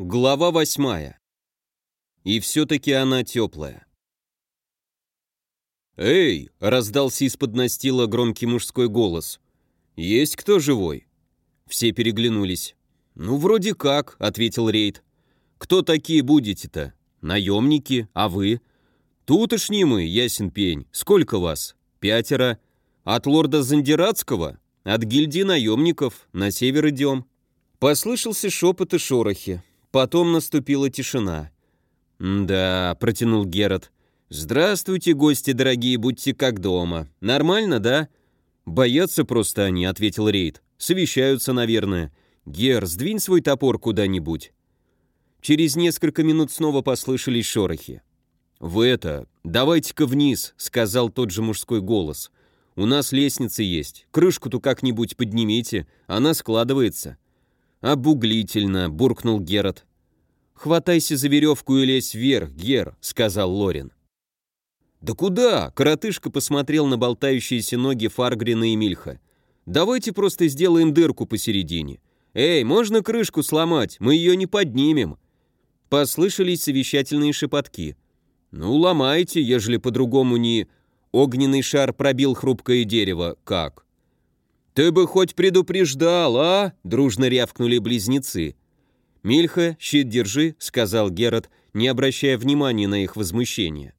Глава восьмая. И все-таки она теплая. «Эй!» — раздался из-под настила громкий мужской голос. «Есть кто живой?» Все переглянулись. «Ну, вроде как», — ответил Рейд. «Кто такие будете-то? Наемники? А вы?» «Тутошние мы, ясен пень. Сколько вас? Пятеро. От лорда Зандиратского? От гильдии наемников. На север идем». Послышался шепот и шорохи. Потом наступила тишина. «Да», — протянул Герат. «Здравствуйте, гости дорогие, будьте как дома. Нормально, да?» «Боятся просто они», — ответил Рейд. «Совещаются, наверное. Гер, сдвинь свой топор куда-нибудь». Через несколько минут снова послышались шорохи. «Вы это, давайте-ка вниз», — сказал тот же мужской голос. «У нас лестница есть. Крышку-то как-нибудь поднимите, она складывается». «Обуглительно», — буркнул Герат. «Хватайся за веревку и лезь вверх, Гер», — сказал Лорин. «Да куда?» — коротышка посмотрел на болтающиеся ноги Фаргрина и Мильха. «Давайте просто сделаем дырку посередине. Эй, можно крышку сломать, мы ее не поднимем». Послышались совещательные шепотки. «Ну, ломайте, ежели по-другому не...» Огненный шар пробил хрупкое дерево. «Как?» «Ты бы хоть предупреждал, а?» — дружно рявкнули близнецы. «Мильха, щит держи», — сказал Герат, не обращая внимания на их возмущение.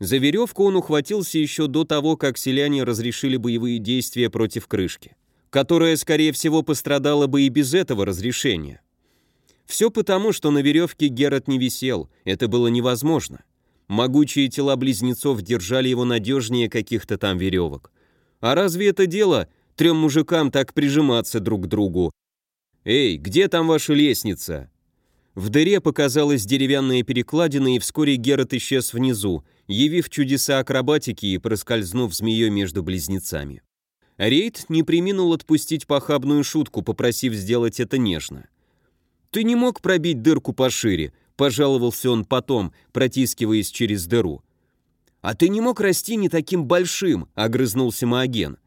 За веревку он ухватился еще до того, как селяне разрешили боевые действия против крышки, которая, скорее всего, пострадала бы и без этого разрешения. Все потому, что на веревке Герат не висел, это было невозможно. Могучие тела близнецов держали его надежнее каких-то там веревок. А разве это дело трем мужикам так прижиматься друг к другу. «Эй, где там ваша лестница?» В дыре показалась деревянная перекладина, и вскоре Герат исчез внизу, явив чудеса акробатики и проскользнув змеей между близнецами. Рейд не приминул отпустить похабную шутку, попросив сделать это нежно. «Ты не мог пробить дырку пошире», — пожаловался он потом, протискиваясь через дыру. «А ты не мог расти не таким большим», — огрызнулся Маоген.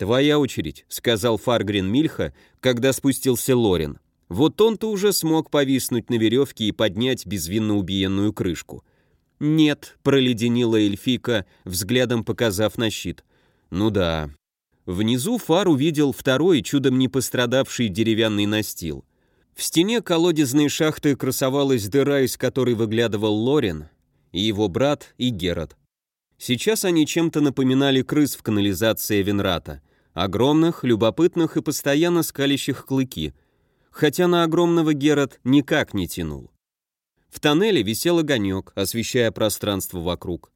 «Твоя очередь», — сказал Фаргрин Мильха, когда спустился Лорин. Вот он-то уже смог повиснуть на веревке и поднять безвинно убиенную крышку. «Нет», — проледенила эльфика, взглядом показав на щит. «Ну да». Внизу Фар увидел второй, чудом не пострадавший деревянный настил. В стене колодезной шахты красовалась дыра, из которой выглядывал Лорин, и его брат, и Герат. Сейчас они чем-то напоминали крыс в канализации Венрата — Огромных, любопытных и постоянно скалящих клыки, хотя на огромного Герат никак не тянул. В тоннеле висел огонек, освещая пространство вокруг.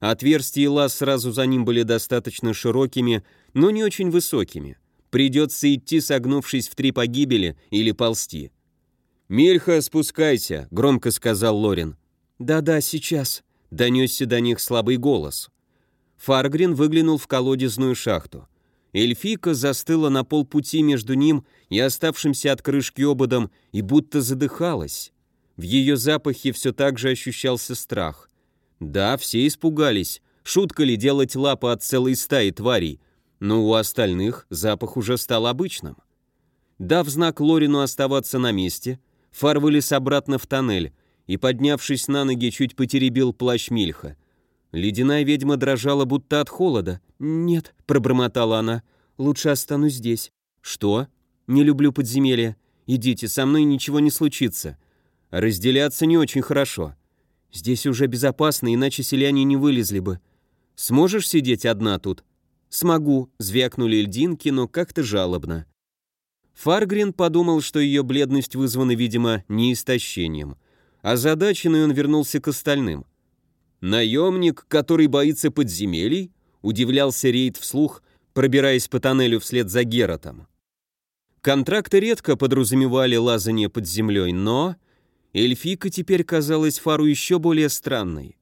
Отверстия и лаз сразу за ним были достаточно широкими, но не очень высокими. Придется идти, согнувшись в три погибели, или ползти. «Мельха, спускайся», — громко сказал Лорин. «Да-да, сейчас», — донесся до них слабый голос. Фаргрин выглянул в колодезную шахту. Эльфийка застыла на полпути между ним и оставшимся от крышки ободом и будто задыхалась. В ее запахе все так же ощущался страх. Да, все испугались. Шутка ли делать лапы от целой стаи тварей? Но у остальных запах уже стал обычным. Дав знак Лорину оставаться на месте, Фар вылез обратно в тоннель и, поднявшись на ноги, чуть потеребил плащ Мильха — Ледяная ведьма дрожала, будто от холода. «Нет», — пробормотала она, — «лучше останусь здесь». «Что?» «Не люблю подземелья. Идите, со мной ничего не случится». «Разделяться не очень хорошо». «Здесь уже безопасно, иначе селяне не вылезли бы». «Сможешь сидеть одна тут?» «Смогу», — звякнули льдинки, но как-то жалобно. Фаргрин подумал, что ее бледность вызвана, видимо, не истощением. Озадаченный он вернулся к остальным — «Наемник, который боится подземелий?» — удивлялся Рейд вслух, пробираясь по тоннелю вслед за Геротом. Контракты редко подразумевали лазание под землей, но... Эльфика теперь казалась Фару еще более странной.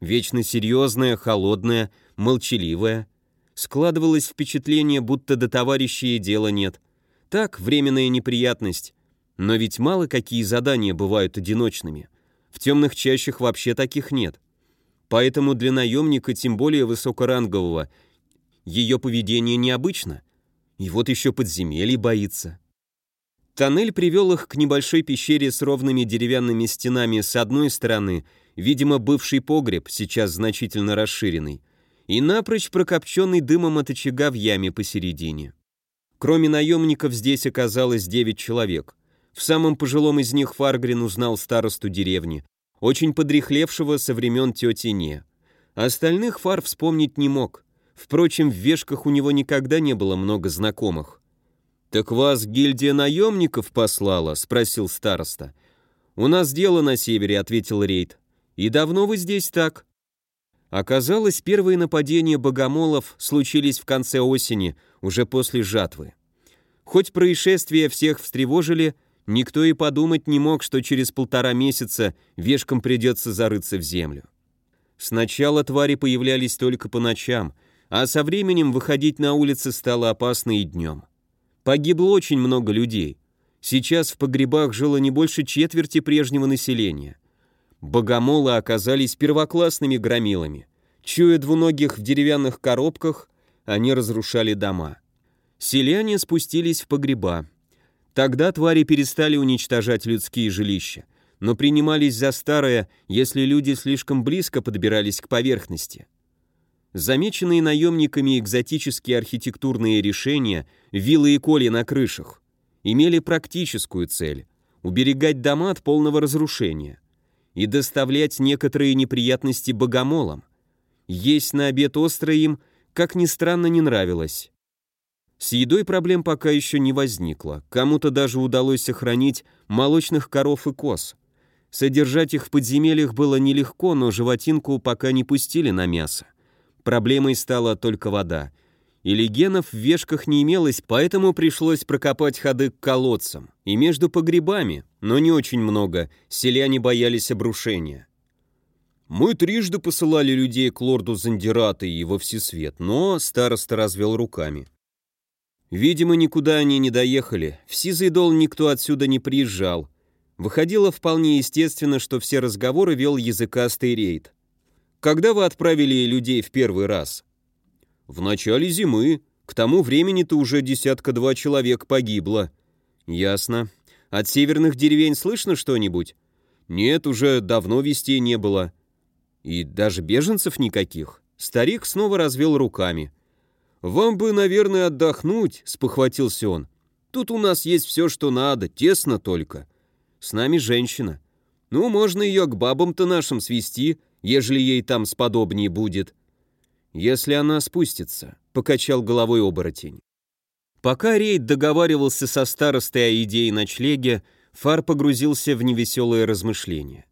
Вечно серьезная, холодная, молчаливая. Складывалось впечатление, будто до товарищей дела нет. Так, временная неприятность. Но ведь мало какие задания бывают одиночными. В темных чащах вообще таких нет. Поэтому для наемника, тем более высокорангового, ее поведение необычно. И вот еще подземелье боится. Тоннель привел их к небольшой пещере с ровными деревянными стенами с одной стороны, видимо, бывший погреб, сейчас значительно расширенный, и напрочь прокопченный дымом от очага в яме посередине. Кроме наемников здесь оказалось девять человек. В самом пожилом из них Фаргрин узнал старосту деревни, очень подрехлевшего со времен тети Не. Остальных Фар вспомнить не мог. Впрочем, в вешках у него никогда не было много знакомых. «Так вас гильдия наемников послала?» — спросил староста. «У нас дело на севере», — ответил Рейд. «И давно вы здесь так?» Оказалось, первые нападения богомолов случились в конце осени, уже после жатвы. Хоть происшествия всех встревожили, никто и подумать не мог, что через полтора месяца вешкам придется зарыться в землю. Сначала твари появлялись только по ночам, а со временем выходить на улицы стало опасно и днем. Погибло очень много людей. Сейчас в погребах жило не больше четверти прежнего населения. Богомолы оказались первоклассными громилами. Чуя двуногих в деревянных коробках, они разрушали дома. Селяне спустились в погреба. Тогда твари перестали уничтожать людские жилища, но принимались за старое, если люди слишком близко подбирались к поверхности. Замеченные наемниками экзотические архитектурные решения, виллы и коли на крышах, имели практическую цель – уберегать дома от полного разрушения и доставлять некоторые неприятности богомолам. Есть на обед острое им, как ни странно, не нравилось. С едой проблем пока еще не возникло, кому-то даже удалось сохранить молочных коров и коз. Содержать их в подземельях было нелегко, но животинку пока не пустили на мясо. Проблемой стала только вода. И легенов в вешках не имелось, поэтому пришлось прокопать ходы к колодцам. И между погребами, но не очень много, селяне боялись обрушения. Мы трижды посылали людей к лорду Зандирата и во всесвет, но староста развел руками. Видимо, никуда они не доехали, в Сизый никто отсюда не приезжал. Выходило вполне естественно, что все разговоры вел языкастый рейд. Когда вы отправили людей в первый раз? В начале зимы. К тому времени-то уже десятка-два человек погибло. Ясно. От северных деревень слышно что-нибудь? Нет, уже давно вестей не было. И даже беженцев никаких. Старик снова развел руками. «Вам бы, наверное, отдохнуть», — спохватился он. «Тут у нас есть все, что надо, тесно только. С нами женщина. Ну, можно ее к бабам-то нашим свести, ежели ей там сподобнее будет. Если она спустится, покачал головой оборотень. Пока Рейд договаривался со старостой о идее ночлеге, Фар погрузился в невеселые размышления.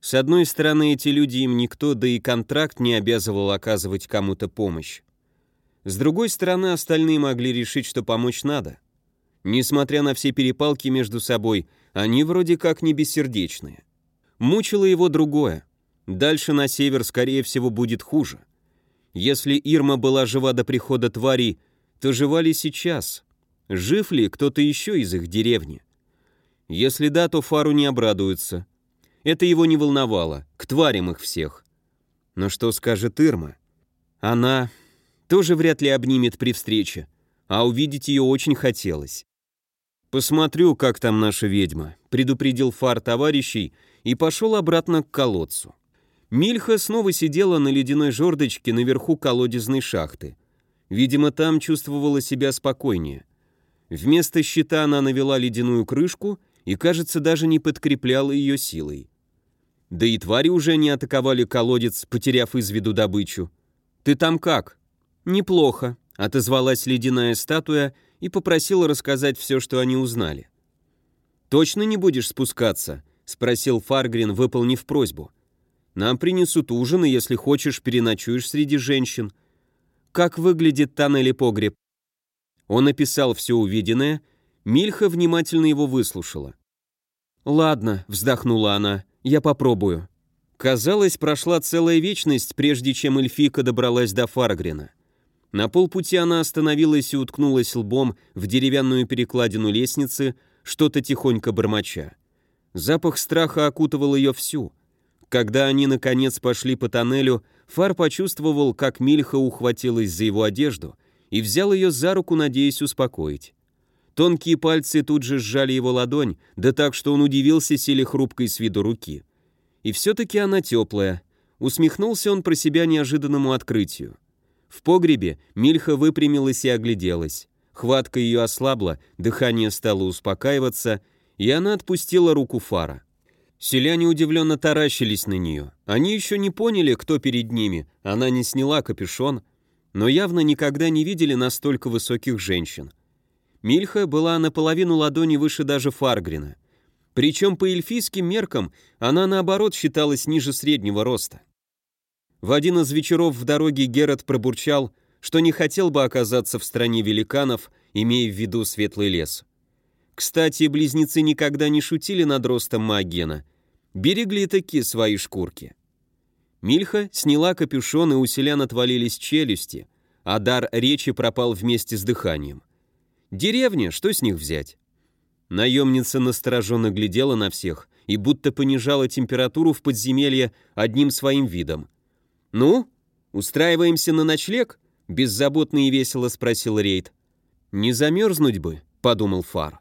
С одной стороны, эти люди им никто, да и контракт не обязывал оказывать кому-то помощь. С другой стороны, остальные могли решить, что помочь надо. Несмотря на все перепалки между собой, они вроде как не бессердечные. Мучило его другое. Дальше на север, скорее всего, будет хуже. Если Ирма была жива до прихода тварей, то жива ли сейчас? Жив ли кто-то еще из их деревни? Если да, то Фару не обрадуется. Это его не волновало, к тварям их всех. Но что скажет Ирма? Она тоже вряд ли обнимет при встрече, а увидеть ее очень хотелось. «Посмотрю, как там наша ведьма», — предупредил Фар товарищей и пошел обратно к колодцу. Мильха снова сидела на ледяной жердочке наверху колодезной шахты. Видимо, там чувствовала себя спокойнее. Вместо щита она навела ледяную крышку и, кажется, даже не подкрепляла ее силой. Да и твари уже не атаковали колодец, потеряв из виду добычу. «Ты там как?» «Неплохо», — отозвалась ледяная статуя и попросила рассказать все, что они узнали. «Точно не будешь спускаться?» — спросил Фаргрин, выполнив просьбу. Нам принесут ужин, и если хочешь, переночуешь среди женщин. Как выглядит тоннель и погреб?» Он описал все увиденное, Мильха внимательно его выслушала. «Ладно», — вздохнула она, — «я попробую». Казалось, прошла целая вечность, прежде чем эльфика добралась до Фаргрина. На полпути она остановилась и уткнулась лбом в деревянную перекладину лестницы, что-то тихонько бормоча. Запах страха окутывал ее всю — когда они, наконец, пошли по тоннелю, Фар почувствовал, как Мильха ухватилась за его одежду и взял ее за руку, надеясь успокоить. Тонкие пальцы тут же сжали его ладонь, да так, что он удивился силе хрупкой с виду руки. И все-таки она теплая. Усмехнулся он про себя неожиданному открытию. В погребе Мильха выпрямилась и огляделась. Хватка ее ослабла, дыхание стало успокаиваться, и она отпустила руку Фара. Селяне удивленно таращились на нее. Они еще не поняли, кто перед ними. Она не сняла капюшон, но явно никогда не видели настолько высоких женщин. Мильха была наполовину ладони выше даже Фаргрина. Причем по эльфийским меркам она, наоборот, считалась ниже среднего роста. В один из вечеров в дороге Герат пробурчал, что не хотел бы оказаться в стране великанов, имея в виду светлый лес. Кстати, близнецы никогда не шутили над ростом Магена, берегли такие свои шкурки. Мильха сняла капюшон, и у селян отвалились челюсти, а дар речи пропал вместе с дыханием. Деревня, что с них взять? Наемница настороженно глядела на всех и будто понижала температуру в подземелье одним своим видом. «Ну, устраиваемся на ночлег?» — беззаботно и весело спросил Рейд. «Не замерзнуть бы», — подумал Фар.